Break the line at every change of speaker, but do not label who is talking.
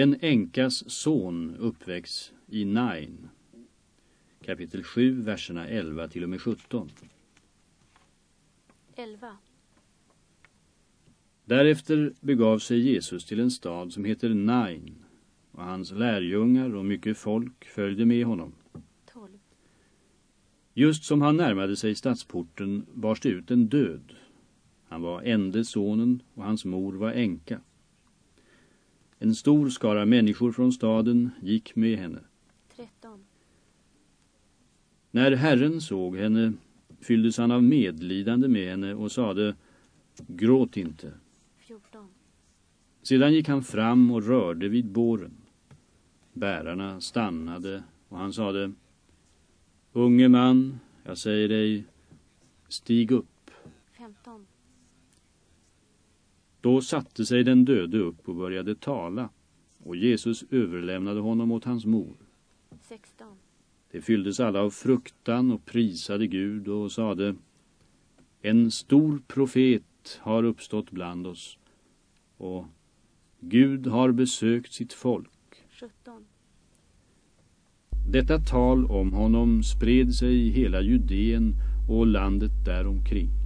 En änkas son uppväcks i Nain. Kapitel 7, verserna 11 till och med 17.
11.
Därefter begav sig Jesus till en stad som heter Nain och hans lärjungar och mycket folk följde med honom.
12.
Just som han närmade sig stadsporten bars det ut en död. Han var ende sonen och hans mor var änka. En stor skara människor från staden gick med henne.
13.
När Herren såg henne fylldes han av medlidande med henne och sade Gråt inte.
14.
Sedan gick han fram och rörde vid båren. Bärarna stannade och han sade Unge man, jag säger dig, stig upp.
15.
Då satte sig den döde upp och började tala och Jesus överlämnade honom åt hans mor.
16.
Det fylldes alla av fruktan och prisade Gud och sade En stor profet har uppstått bland oss och Gud har besökt sitt folk.
17.
Detta tal om honom spred sig i hela Judeen och landet däromkring.